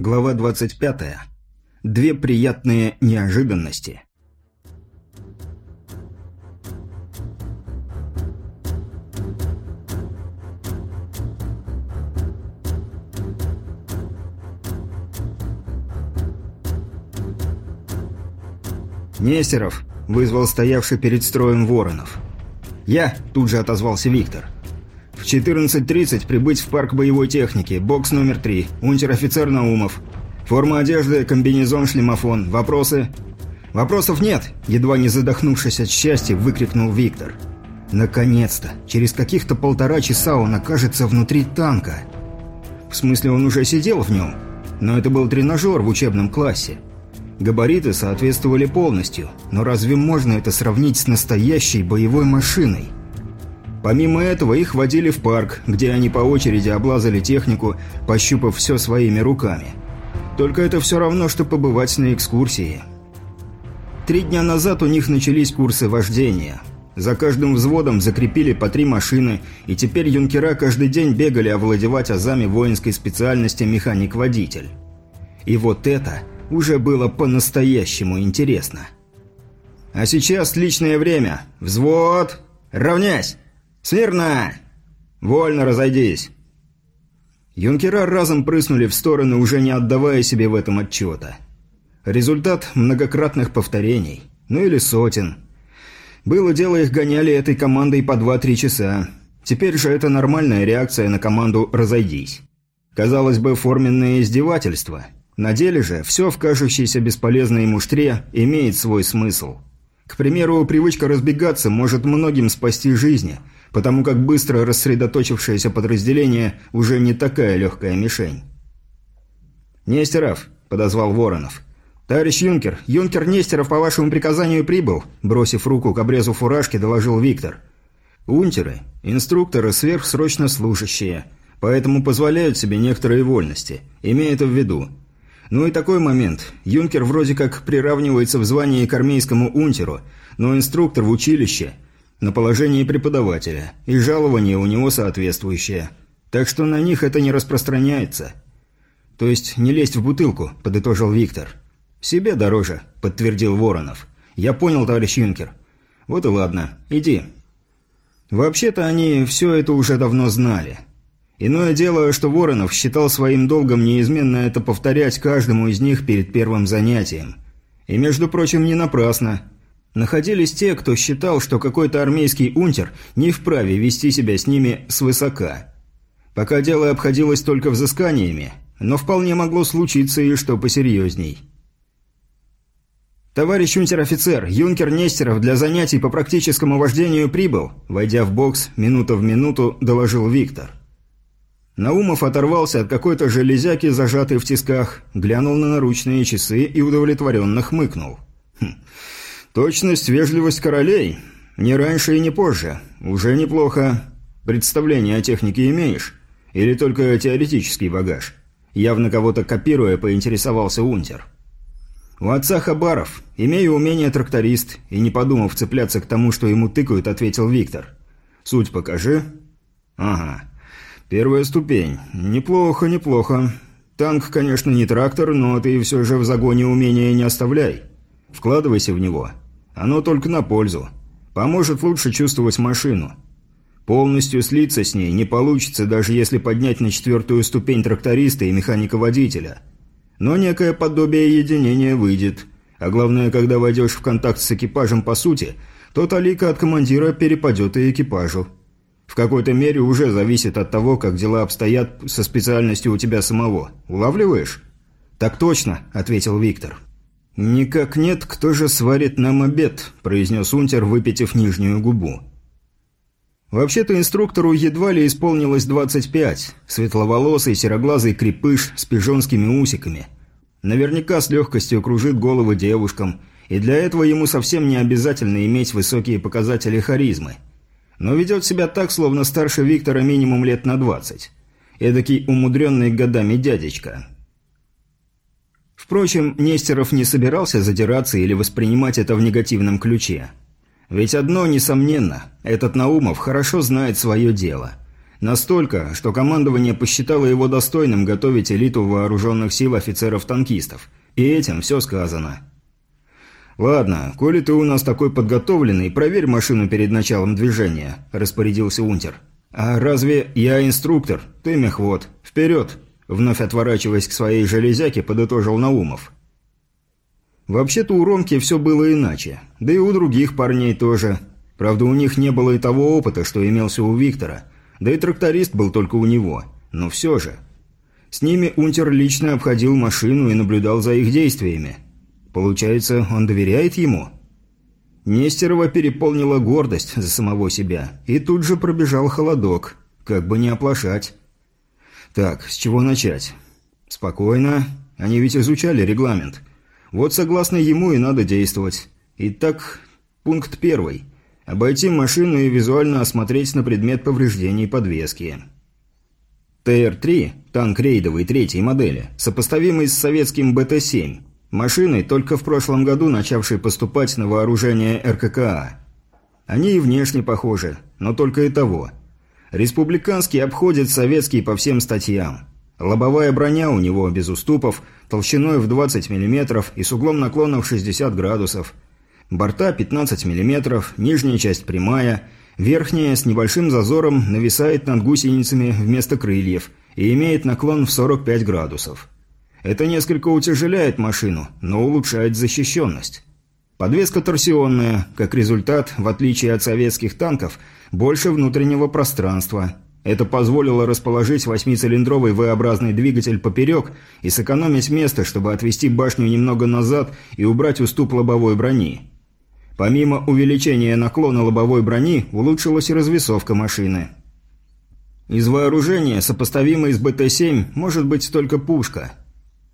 Глава 25. Две приятные неожиданности. «Нестеров!» – вызвал стоявший перед строем Воронов. «Я!» – тут же отозвался Виктор. В 14.30 прибыть в парк боевой техники, бокс номер 3, унтер-офицер Наумов. Форма одежды, комбинезон, шлемофон. Вопросы? Вопросов нет, едва не задохнувшись от счастья, выкрикнул Виктор. Наконец-то! Через каких-то полтора часа он окажется внутри танка. В смысле, он уже сидел в нем, но это был тренажер в учебном классе. Габариты соответствовали полностью, но разве можно это сравнить с настоящей боевой машиной? Помимо этого, их водили в парк, где они по очереди облазали технику, пощупав все своими руками. Только это все равно, что побывать на экскурсии. Три дня назад у них начались курсы вождения. За каждым взводом закрепили по три машины, и теперь юнкера каждый день бегали овладевать азами воинской специальности механик-водитель. И вот это уже было по-настоящему интересно. А сейчас личное время. Взвод! Равнясь! «Смирно! Вольно разойдись!» Юнкера разом прыснули в стороны, уже не отдавая себе в этом отчета. Результат многократных повторений. Ну или сотен. Было дело, их гоняли этой командой по 2-3 часа. Теперь же это нормальная реакция на команду «разойдись». Казалось бы, форменное издевательство. На деле же все в кажущейся бесполезной муштре имеет свой смысл. К примеру, привычка разбегаться может многим спасти жизни – потому как быстро рассредоточившееся подразделение уже не такая легкая мишень. «Нестеров», – подозвал Воронов. «Товарищ юнкер, юнкер Нестеров по вашему приказанию прибыл», – бросив руку к обрезу фуражки, доложил Виктор. «Унтеры – инструкторы сверхсрочно служащие, поэтому позволяют себе некоторые вольности, имея это в виду. Ну и такой момент. Юнкер вроде как приравнивается в звании к армейскому унтеру, но инструктор в училище – на положении преподавателя, и жалование у него соответствующее. Так что на них это не распространяется. То есть не лезть в бутылку, подытожил Виктор. Себе дороже, подтвердил Воронов. Я понял, товарищ Юнкер. Вот и ладно, иди. Вообще-то они все это уже давно знали. Иное дело, что Воронов считал своим долгом неизменно это повторять каждому из них перед первым занятием. И, между прочим, не напрасно – Находились те, кто считал, что какой-то армейский унтер не вправе вести себя с ними свысока. Пока дело обходилось только взысканиями, но вполне могло случиться и что посерьезней. «Товарищ унтер-офицер, юнкер Нестеров для занятий по практическому вождению прибыл», войдя в бокс, минута в минуту, доложил Виктор. Наумов оторвался от какой-то железяки, зажатой в тисках, глянул на наручные часы и удовлетворенно хмыкнул. «Хм, Точность, вежливость королей. Не раньше и не позже. Уже неплохо. Представление о технике имеешь? Или только теоретический багаж? Явно кого-то копируя, поинтересовался Унтер. У отца Хабаров. Имею умение тракторист, и не подумав цепляться к тому, что ему тыкают, ответил Виктор. Суть покажи. Ага. Первая ступень. Неплохо, неплохо. Танк, конечно, не трактор, но ты все же в загоне умения не оставляй. Вкладывайся в него. Оно только на пользу. Поможет лучше чувствовать машину. Полностью слиться с ней не получится, даже если поднять на четвертую ступень тракториста и механика-водителя. Но некое подобие единения выйдет. А главное, когда войдешь в контакт с экипажем по сути, то талика от командира перепадет и экипажу. В какой-то мере уже зависит от того, как дела обстоят со специальностью у тебя самого. Улавливаешь? «Так точно», — ответил Виктор. «Никак нет, кто же сварит нам обед», – произнес Унтер, выпитив нижнюю губу. Вообще-то инструктору едва ли исполнилось 25, светловолосый сероглазый крепыш с пижонскими усиками. Наверняка с легкостью кружит головы девушкам, и для этого ему совсем не обязательно иметь высокие показатели харизмы. Но ведет себя так, словно старше Виктора минимум лет на 20. Эдакий умудренный годами дядечка. Впрочем, Нестеров не собирался задираться или воспринимать это в негативном ключе. Ведь одно несомненно, этот Наумов хорошо знает свое дело. Настолько, что командование посчитало его достойным готовить элиту вооруженных сил офицеров-танкистов. И этим все сказано. «Ладно, коли ты у нас такой подготовленный, проверь машину перед началом движения», – распорядился Унтер. «А разве я инструктор? Ты мехвод. Вперед!» Вновь отворачиваясь к своей железяке, подытожил Наумов. Вообще-то у Ромки все было иначе. Да и у других парней тоже. Правда, у них не было и того опыта, что имелся у Виктора. Да и тракторист был только у него. Но все же. С ними Унтер лично обходил машину и наблюдал за их действиями. Получается, он доверяет ему? Нестерова переполнила гордость за самого себя. И тут же пробежал холодок. Как бы не оплошать. Так, с чего начать? Спокойно. Они ведь изучали регламент. Вот согласно ему и надо действовать. Итак, пункт первый. Обойти машину и визуально осмотреть на предмет повреждений подвески. ТР-3, танк рейдовый третьей модели, сопоставимый с советским БТ-7, машиной, только в прошлом году начавшей поступать на вооружение РККА. Они и внешне похожи, но только и того – Республиканский обходит советский по всем статьям. Лобовая броня у него без уступов, толщиной в 20 мм и с углом наклона в 60 градусов. Борта 15 мм, нижняя часть прямая, верхняя с небольшим зазором нависает над гусеницами вместо крыльев и имеет наклон в 45 градусов. Это несколько утяжеляет машину, но улучшает защищенность. Подвеска торсионная, как результат, в отличие от советских танков – больше внутреннего пространства. Это позволило расположить восьмицилиндровый V-образный двигатель поперек и сэкономить место, чтобы отвести башню немного назад и убрать уступ лобовой брони. Помимо увеличения наклона лобовой брони, улучшилась и развесовка машины. Из вооружения, сопоставимой с БТ-7, может быть только пушка.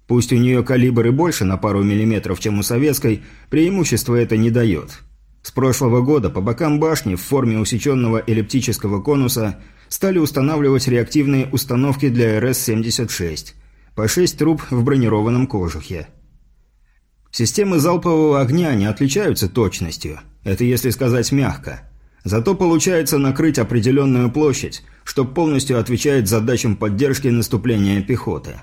Пусть у нее калибр и больше на пару миллиметров, чем у советской, преимущества это не дает. С прошлого года по бокам башни в форме усеченного эллиптического конуса стали устанавливать реактивные установки для РС-76, по 6 труб в бронированном кожухе. Системы залпового огня не отличаются точностью, это если сказать мягко. Зато получается накрыть определенную площадь, что полностью отвечает задачам поддержки наступления пехоты.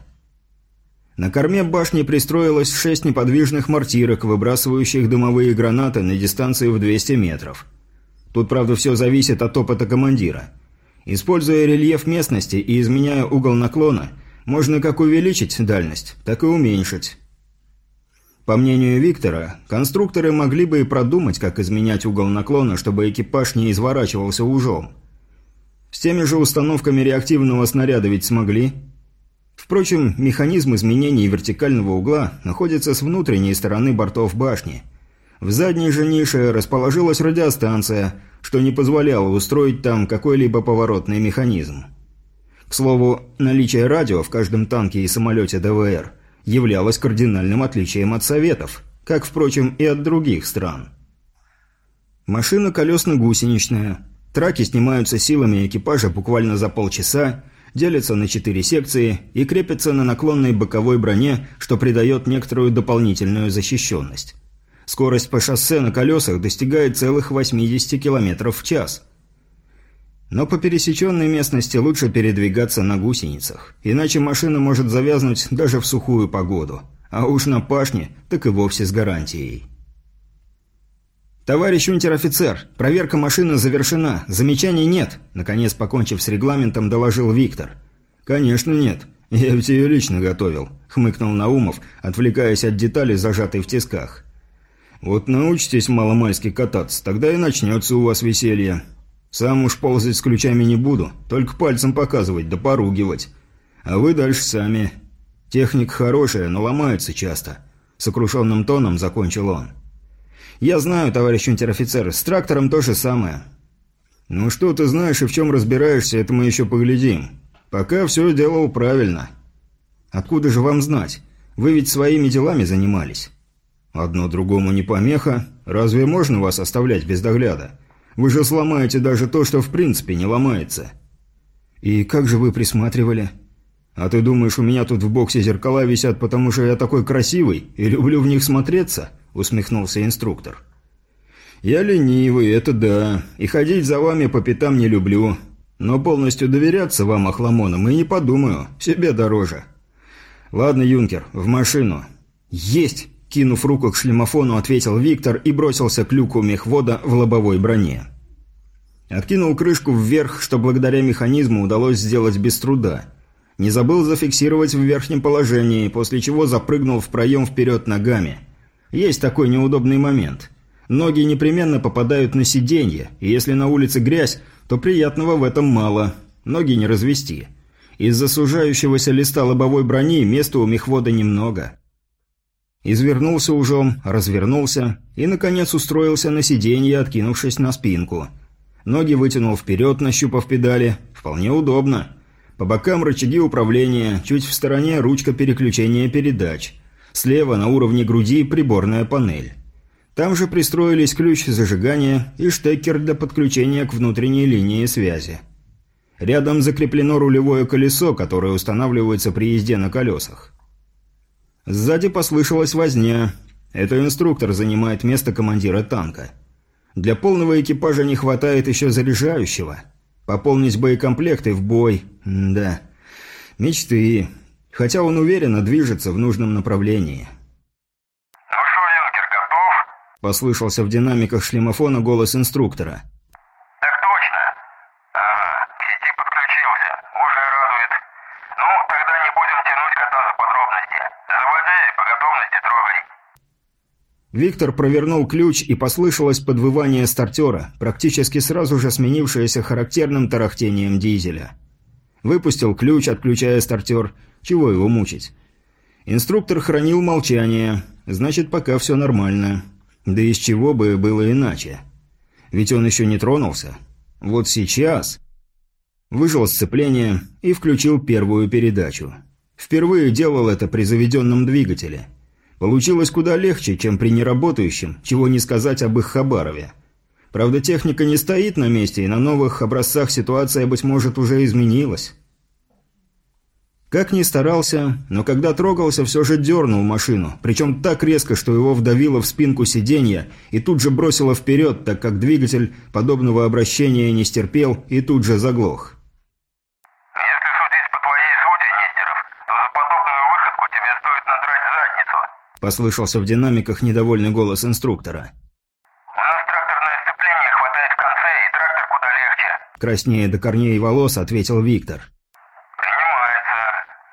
На корме башни пристроилось шесть неподвижных мортирок, выбрасывающих дымовые гранаты на дистанции в 200 метров. Тут, правда, все зависит от опыта командира. Используя рельеф местности и изменяя угол наклона, можно как увеличить дальность, так и уменьшить. По мнению Виктора, конструкторы могли бы и продумать, как изменять угол наклона, чтобы экипаж не изворачивался ужом. С теми же установками реактивного снаряда ведь смогли – Впрочем, механизм изменения вертикального угла находится с внутренней стороны бортов башни. В задней же нише расположилась радиостанция, что не позволяло устроить там какой-либо поворотный механизм. К слову, наличие радио в каждом танке и самолете ДВР являлось кардинальным отличием от Советов, как, впрочем, и от других стран. Машина колесно-гусеничная. Траки снимаются силами экипажа буквально за полчаса, делятся на четыре секции и крепятся на наклонной боковой броне, что придает некоторую дополнительную защищенность. Скорость по шоссе на колесах достигает целых 80 км в час. Но по пересеченной местности лучше передвигаться на гусеницах, иначе машина может завязнуть даже в сухую погоду, а уж на пашне так и вовсе с гарантией. «Товарищ унтер-офицер, проверка машины завершена, замечаний нет», наконец, покончив с регламентом, доложил Виктор. «Конечно нет. Я ведь ее лично готовил», — хмыкнул Наумов, отвлекаясь от деталей, зажатой в тисках. «Вот научитесь маломальски кататься, тогда и начнется у вас веселье. Сам уж ползать с ключами не буду, только пальцем показывать да поругивать. А вы дальше сами. Техника хорошая, но ломается часто», — сокрушенным тоном закончил он. «Я знаю, товарищ унтер-офицер, с трактором то же самое». «Ну что ты знаешь и в чем разбираешься, это мы еще поглядим. Пока все делал правильно». «Откуда же вам знать? Вы ведь своими делами занимались». «Одно другому не помеха. Разве можно вас оставлять без догляда? Вы же сломаете даже то, что в принципе не ломается». «И как же вы присматривали?» «А ты думаешь, у меня тут в боксе зеркала висят, потому что я такой красивый и люблю в них смотреться?» – усмехнулся инструктор. «Я ленивый, это да, и ходить за вами по пятам не люблю. Но полностью доверяться вам, охламонам, и не подумаю. Себе дороже. Ладно, юнкер, в машину. Есть! Кинув руку к шлемофону, ответил Виктор и бросился к люку мехвода в лобовой броне. Откинул крышку вверх, что благодаря механизму удалось сделать без труда. Не забыл зафиксировать в верхнем положении, после чего запрыгнул в проем вперед ногами. Есть такой неудобный момент. Ноги непременно попадают на сиденье, и если на улице грязь, то приятного в этом мало. Ноги не развести. Из-за сужающегося листа лобовой брони места у мехвода немного. Извернулся ужом, развернулся и, наконец, устроился на сиденье, откинувшись на спинку. Ноги вытянул вперед, нащупав педали. Вполне удобно. По бокам рычаги управления, чуть в стороне ручка переключения передач. Слева на уровне груди приборная панель. Там же пристроились ключ зажигания и штекер для подключения к внутренней линии связи. Рядом закреплено рулевое колесо, которое устанавливается при езде на колесах. Сзади послышалась возня. Это инструктор занимает место командира танка. Для полного экипажа не хватает еще заряжающего. Пополнить боекомплекты в бой. М да. Мечты. Хотя он уверенно движется в нужном направлении. «Ну что, Юнкер, готов?» – послышался в динамиках шлемофона голос инструктора. Виктор провернул ключ и послышалось подвывание стартера, практически сразу же сменившееся характерным тарахтением дизеля. Выпустил ключ, отключая стартер. Чего его мучить? Инструктор хранил молчание. Значит, пока все нормально. Да из чего бы было иначе? Ведь он еще не тронулся. Вот сейчас... Выжил сцепление и включил первую передачу. Впервые делал это при заведенном двигателе – Получилось куда легче, чем при неработающем, чего не сказать об их Хабарове. Правда, техника не стоит на месте, и на новых образцах ситуация, быть может, уже изменилась. Как ни старался, но когда трогался, все же дернул машину, причем так резко, что его вдавило в спинку сиденья и тут же бросило вперед, так как двигатель подобного обращения не стерпел и тут же заглох. Послышался в динамиках недовольный голос инструктора. «У нас тракторное сцепление хватает в конце, и трактор куда легче». Краснее до корней волос ответил Виктор. «Принимается.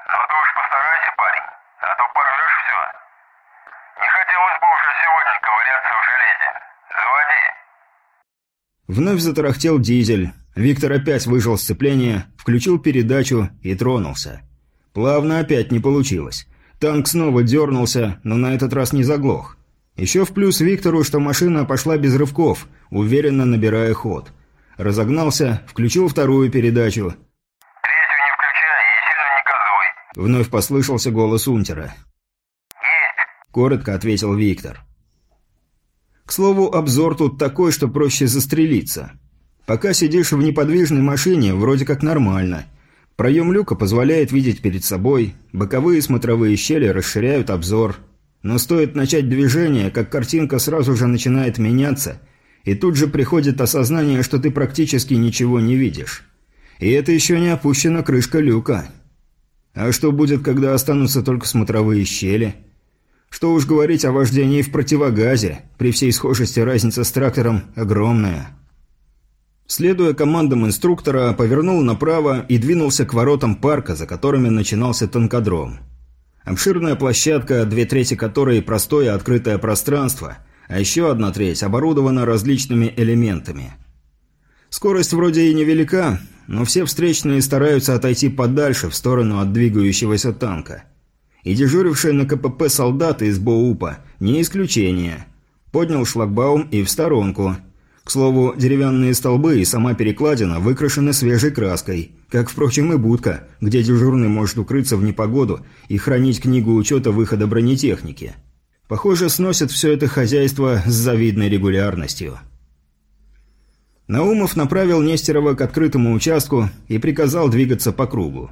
Но ты уж постарайся, парень, а то порвешь все. Не хотелось бы уже сегодня ковыряться в железе. Заводи». Вновь затарахтел дизель. Виктор опять выжил сцепление, включил передачу и тронулся. Плавно опять не получилось. Танк снова дернулся, но на этот раз не заглох. Еще в плюс Виктору, что машина пошла без рывков, уверенно набирая ход. Разогнался, включил вторую передачу. «Третью не включай и сильно не газуй», — вновь послышался голос Унтера. «Есть», — коротко ответил Виктор. К слову, обзор тут такой, что проще застрелиться. Пока сидишь в неподвижной машине, вроде как нормально — Проем люка позволяет видеть перед собой, боковые смотровые щели расширяют обзор. Но стоит начать движение, как картинка сразу же начинает меняться, и тут же приходит осознание, что ты практически ничего не видишь. И это еще не опущена крышка люка. А что будет, когда останутся только смотровые щели? Что уж говорить о вождении в противогазе, при всей схожести разница с трактором огромная. Следуя командам инструктора, повернул направо и двинулся к воротам парка, за которыми начинался танкодром. Обширная площадка, две трети которой простое открытое пространство, а еще одна треть оборудована различными элементами. Скорость вроде и невелика, но все встречные стараются отойти подальше, в сторону от двигающегося танка. И дежурившие на КПП солдаты из БОУПа – не исключение. Поднял шлагбаум и в сторонку – к слову, деревянные столбы и сама перекладина выкрашены свежей краской, как, впрочем, и будка, где дежурный может укрыться в непогоду и хранить книгу учета выхода бронетехники. Похоже, сносят все это хозяйство с завидной регулярностью. Наумов направил Нестерова к открытому участку и приказал двигаться по кругу.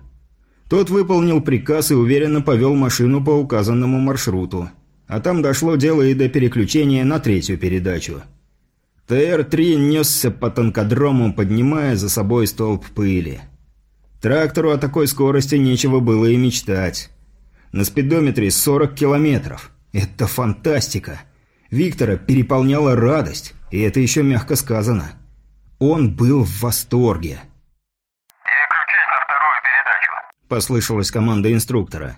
Тот выполнил приказ и уверенно повел машину по указанному маршруту. А там дошло дело и до переключения на третью передачу – ТР-3 несся по танкодрому, поднимая за собой столб пыли. Трактору о такой скорости нечего было и мечтать. На спидометре 40 километров. Это фантастика. Виктора переполняла радость, и это еще мягко сказано. Он был в восторге. «Переключись на вторую передачу», – послышалась команда инструктора.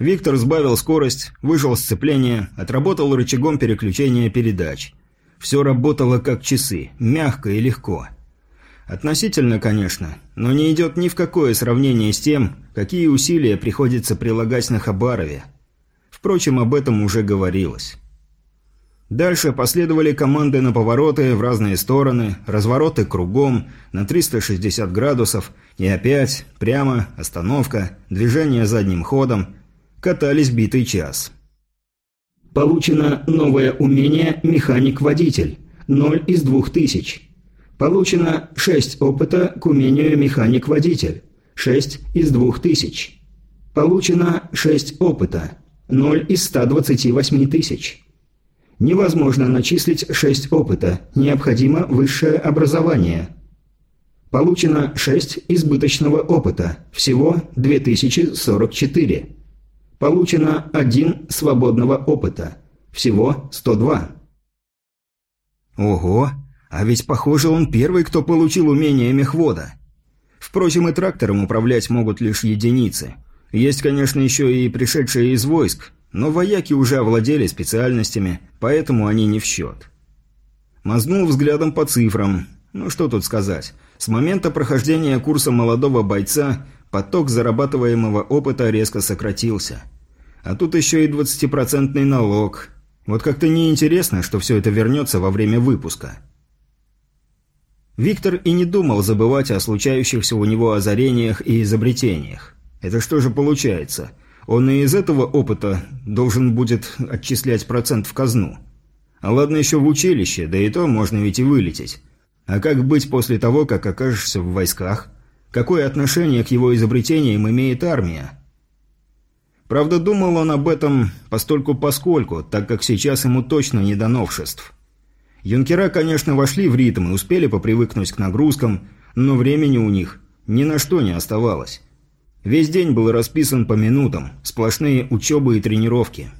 Виктор сбавил скорость, выжил сцепление, отработал рычагом переключения передач. Все работало как часы, мягко и легко. Относительно, конечно, но не идет ни в какое сравнение с тем, какие усилия приходится прилагать на Хабарове. Впрочем, об этом уже говорилось. Дальше последовали команды на повороты в разные стороны, развороты кругом, на 360 градусов, и опять, прямо, остановка, движение задним ходом. Катались битый час. Получено новое умение «Механик-водитель». 0 из 2000. Получено 6 опыта к умению «Механик-водитель». 6 из 2000. Получено 6 опыта. 0 из 128 тысяч. Невозможно начислить 6 опыта. Необходимо высшее образование. Получено 6 избыточного опыта. Всего 2044. Получено 1 свободного опыта. Всего 102. Ого, а ведь похоже он первый, кто получил умение мехвода. Впрочем, и трактором управлять могут лишь единицы. Есть, конечно, еще и пришедшие из войск, но вояки уже овладели специальностями, поэтому они не в счет. Мазнул взглядом по цифрам. Ну что тут сказать. С момента прохождения курса молодого бойца поток зарабатываемого опыта резко сократился. А тут еще и 20% налог. Вот как-то неинтересно, что все это вернется во время выпуска. Виктор и не думал забывать о случающихся у него озарениях и изобретениях. Это что же получается? Он и из этого опыта должен будет отчислять процент в казну. А ладно еще в училище, да и то можно ведь и вылететь. А как быть после того, как окажешься в войсках? Какое отношение к его изобретениям имеет армия? Правда, думал он об этом постольку-поскольку, так как сейчас ему точно не до новшеств. Юнкера, конечно, вошли в ритм и успели попривыкнуть к нагрузкам, но времени у них ни на что не оставалось. Весь день был расписан по минутам, сплошные учебы и тренировки.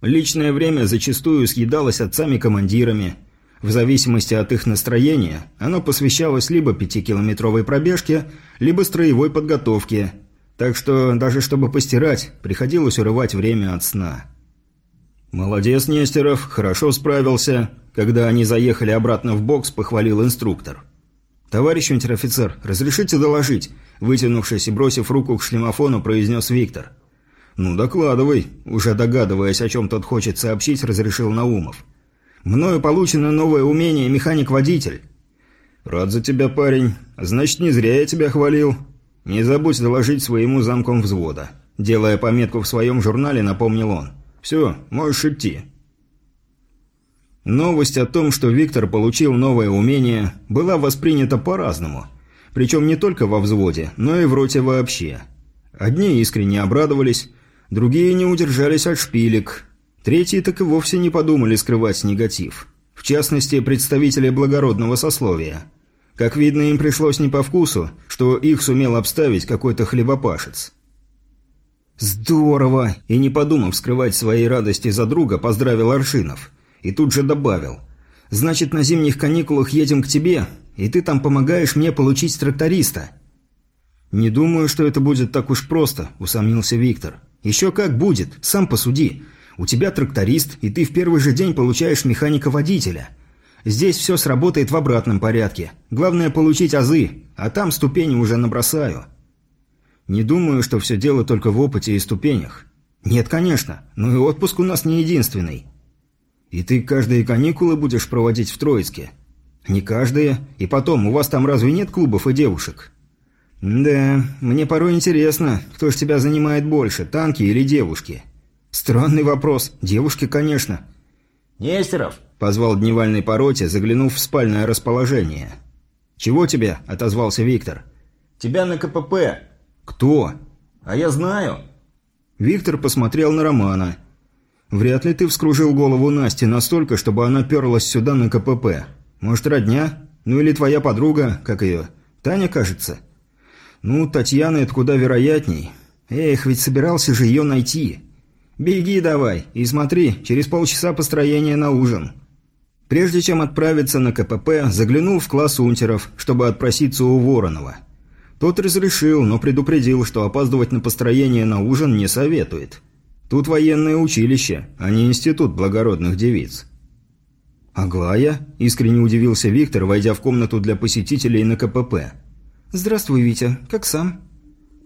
Личное время зачастую съедалось отцами-командирами, в зависимости от их настроения, оно посвящалось либо пятикилометровой пробежке, либо строевой подготовке, так что даже чтобы постирать, приходилось урывать время от сна. «Молодец, Нестеров, хорошо справился», когда они заехали обратно в бокс, похвалил инструктор. «Товарищ унтер-офицер, разрешите доложить?» Вытянувшись и бросив руку к шлемофону, произнес Виктор. «Ну, докладывай», уже догадываясь, о чем тот хочет сообщить, разрешил Наумов. Мною получено новое умение механик-водитель». «Рад за тебя, парень. Значит, не зря я тебя хвалил. Не забудь доложить своему замком взвода». Делая пометку в своем журнале, напомнил он. «Все, можешь идти». Новость о том, что Виктор получил новое умение, была воспринята по-разному. Причем не только во взводе, но и в роте вообще. Одни искренне обрадовались, другие не удержались от шпилек, Третьи так и вовсе не подумали скрывать негатив. В частности, представители благородного сословия. Как видно, им пришлось не по вкусу, что их сумел обставить какой-то хлебопашец. «Здорово!» И не подумав скрывать своей радости за друга, поздравил Аршинов. И тут же добавил. «Значит, на зимних каникулах едем к тебе, и ты там помогаешь мне получить тракториста». «Не думаю, что это будет так уж просто», – усомнился Виктор. «Еще как будет, сам посуди. У тебя тракторист, и ты в первый же день получаешь механика-водителя. Здесь все сработает в обратном порядке. Главное получить азы, а там ступени уже набросаю. Не думаю, что все дело только в опыте и ступенях. Нет, конечно, но и отпуск у нас не единственный. И ты каждые каникулы будешь проводить в Троицке? Не каждые. И потом, у вас там разве нет клубов и девушек? Да, мне порой интересно, кто ж тебя занимает больше, танки или девушки?» «Странный вопрос. Девушки, конечно». «Нестеров!» – позвал дневальный по роте, заглянув в спальное расположение. «Чего тебе?» – отозвался Виктор. «Тебя на КПП». «Кто?» «А я знаю». Виктор посмотрел на Романа. Вряд ли ты вскружил голову Насти настолько, чтобы она перлась сюда на КПП. Может, родня? Ну или твоя подруга, как ее? Таня, кажется? Ну, Татьяна это куда вероятней. Эх, ведь собирался же ее найти. Беги давай и смотри, через полчаса построение на ужин. Прежде чем отправиться на КПП, заглянул в класс унтеров, чтобы отпроситься у Воронова. Тот разрешил, но предупредил, что опаздывать на построение на ужин не советует. Тут военное училище, а не институт благородных девиц. «Аглая?» – искренне удивился Виктор, войдя в комнату для посетителей на КПП. «Здравствуй, Витя. Как сам?»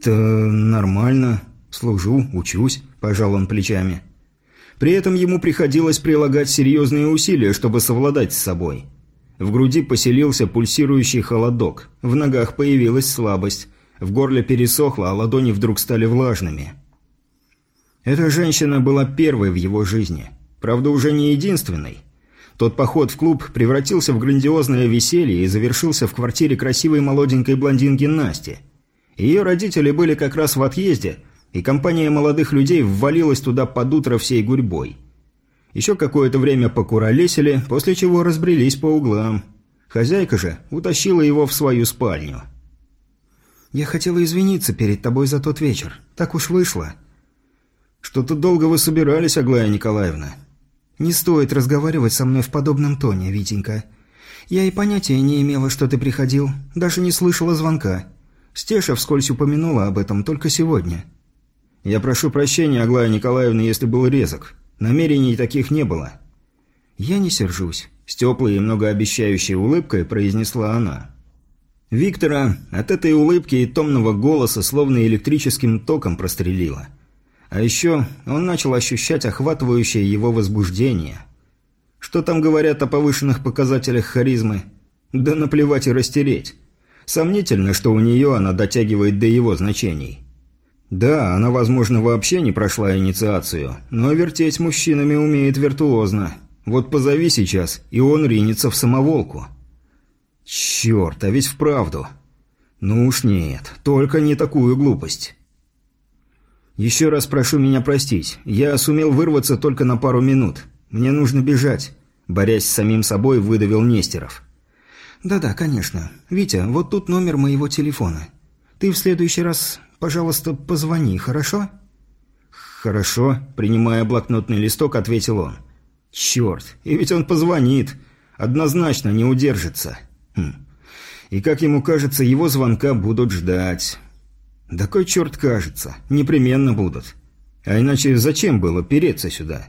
«Да нормально. Служу, учусь», – пожал он плечами. При этом ему приходилось прилагать серьезные усилия, чтобы совладать с собой. В груди поселился пульсирующий холодок, в ногах появилась слабость, в горле пересохло, а ладони вдруг стали влажными. Эта женщина была первой в его жизни. Правда, уже не единственной. Тот поход в клуб превратился в грандиозное веселье и завершился в квартире красивой молоденькой блондинки Насти. Ее родители были как раз в отъезде – и компания молодых людей ввалилась туда под утро всей гурьбой. Еще какое-то время покуролесили, после чего разбрелись по углам. Хозяйка же утащила его в свою спальню. «Я хотела извиниться перед тобой за тот вечер. Так уж вышло». «Что-то долго вы собирались, Аглая Николаевна». «Не стоит разговаривать со мной в подобном тоне, Витенька. Я и понятия не имела, что ты приходил. Даже не слышала звонка. Стеша вскользь упомянула об этом только сегодня». «Я прошу прощения, Аглая Николаевна, если был резок. Намерений таких не было». «Я не сержусь», – с теплой и многообещающей улыбкой произнесла она. Виктора от этой улыбки и томного голоса словно электрическим током прострелило. А еще он начал ощущать охватывающее его возбуждение. Что там говорят о повышенных показателях харизмы? Да наплевать и растереть. Сомнительно, что у нее она дотягивает до его значений. Да, она, возможно, вообще не прошла инициацию, но вертеть мужчинами умеет виртуозно. Вот позови сейчас, и он ринется в самоволку. Черт, а ведь вправду. Ну уж нет, только не такую глупость. Еще раз прошу меня простить. Я сумел вырваться только на пару минут. Мне нужно бежать. Борясь с самим собой, выдавил Нестеров. «Да-да, конечно. Витя, вот тут номер моего телефона. Ты в следующий раз Пожалуйста, позвони, хорошо?» «Хорошо», — принимая блокнотный листок, ответил он. «Черт, и ведь он позвонит. Однозначно не удержится. Хм. И, как ему кажется, его звонка будут ждать. Да кой черт кажется, непременно будут. А иначе зачем было переться сюда?»